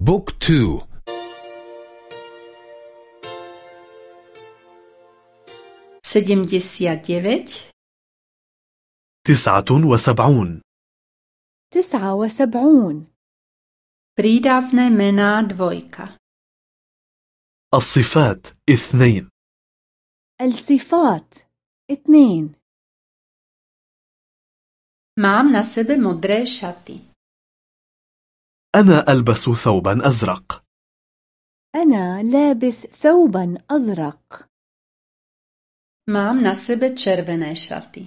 بوك تو sedemdesiat deväť تسعة وسبعون تسعة وسبعون prídavné mená dvojka الصفات اثنين الصفات اثنين na sebe modré šaty. أنا ألبس ثوبا أزرق. أنا لابس ثوبا أزرق. Mám na sebe červené šaty.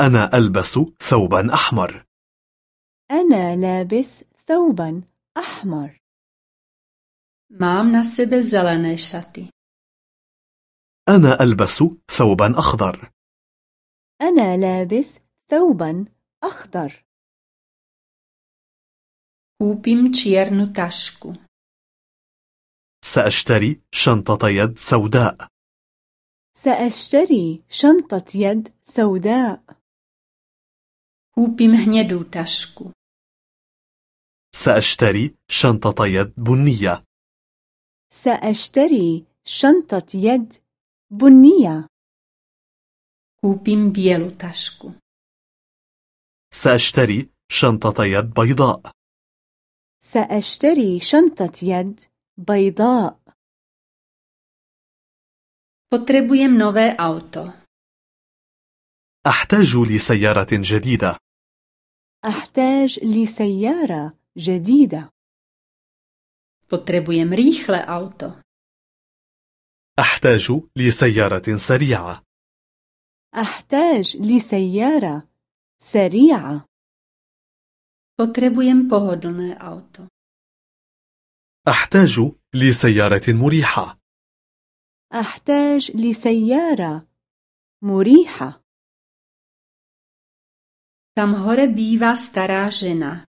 أنا ألبس ثوبا أحمر. أنا لابس ثوبا أحمر. Mám na sebe zelené šaty. أنا ألبس ثوبا أخضر. أنا لابس ثوبا أخضر. Kúpim čiernu tašku. سأشتري شنطة يد سوداء سأشتري شنطة يد سوداء Kúpim hnedú tašku. سأشتري شنطة يد بنية سأشتري شنطة يد بنية Kúpim bielu tašku. سأشتري شنطة يد بيضاء سأشتري شنطة يد بيضاء. Potrebujem nové auto. أحتاج لسيارة جديدة. أحتاج لسيارة جديدة. Potrebujem rýchle auto. أحتاج لسيارة سريعة. أحتاج لسيارة سريعة. Potrebujem pohodlné auto. أحتاج لسيارة مريحة أحتاج لسيارة مريحة Tam hore bývá stará žena.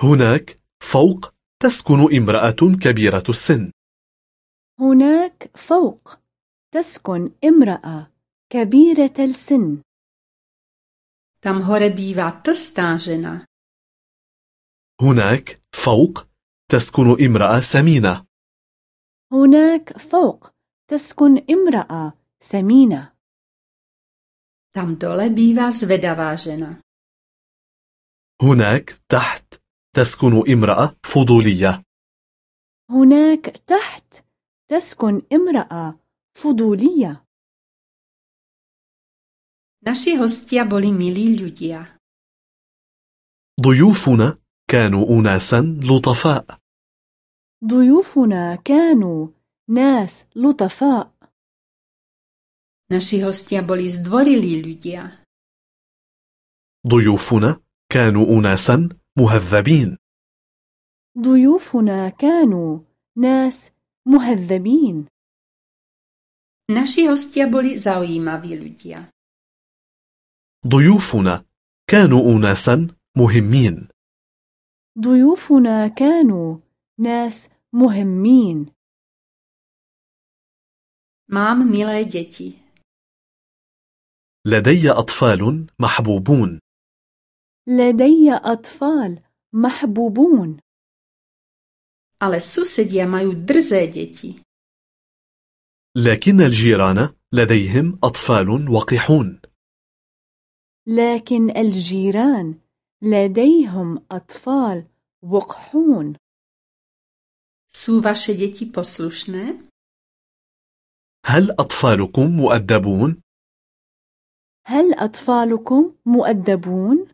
هناك فوق تسكن امرأة كبيرة السن هناك فوق تسكن امرأة كبيرة السن Tam hore bývá tlstá žena. هناك فوق تسكن امرأة سمينة هناك فوق تسكن امرأة سمينة Tam dole bývá zvedavá žena. هناك تحت تسكن امرأة فضولية هناك تحت تسكن امرأة فضولية Naši hostia boli milí ľudia. ضيوفنا كانوا أناسا لطفاء ضيوفنا كانوا ناس لطفاء Naši hostia boli zdvorilí ľudia. ضيوفنا كانوا أناسا مهذبين ضيوفنا كانوا ناس مهذبين Naši hostia boli zaujímaví ľudia. ضيوفنا كانوا أناسا مهمين. ضيوفنا كانوا ناس مهمين. Mám milé deti. لدي أطفال محبوبون. لدي أطفال محبوبون. Ale susedia majú drzé deti. لكن الجيران لديهم أطفال وقحون. لكن الجيران لديهم أطفال وقحون Sú vaše deti poslušné? هل أطفالكم مؤدبون؟ هل أطفالكم مؤدبون؟